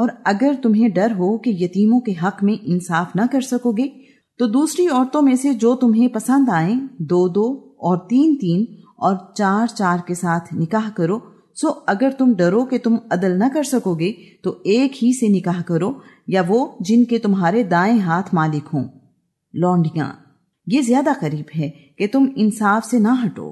और अगर तुम्हें डर हो कि यतीमों के हक में इंसाफ न कर सकोगे तो दूसरी औरतों में से जो तुम्हें पसंद आए दो दो और तीन तीन और चार चार के साथ निकाह करो। सो अगर तुम डरो कि तुम अदल न कर सकोगे तो एक ही से निकाह करो, या वो जिनके तुम्हारे दाएँ हाथ मालिक हों। लौंडियाँ, ये ज़्यादा करीब है कि तुम इंसाफ से ना हटो।